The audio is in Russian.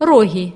роги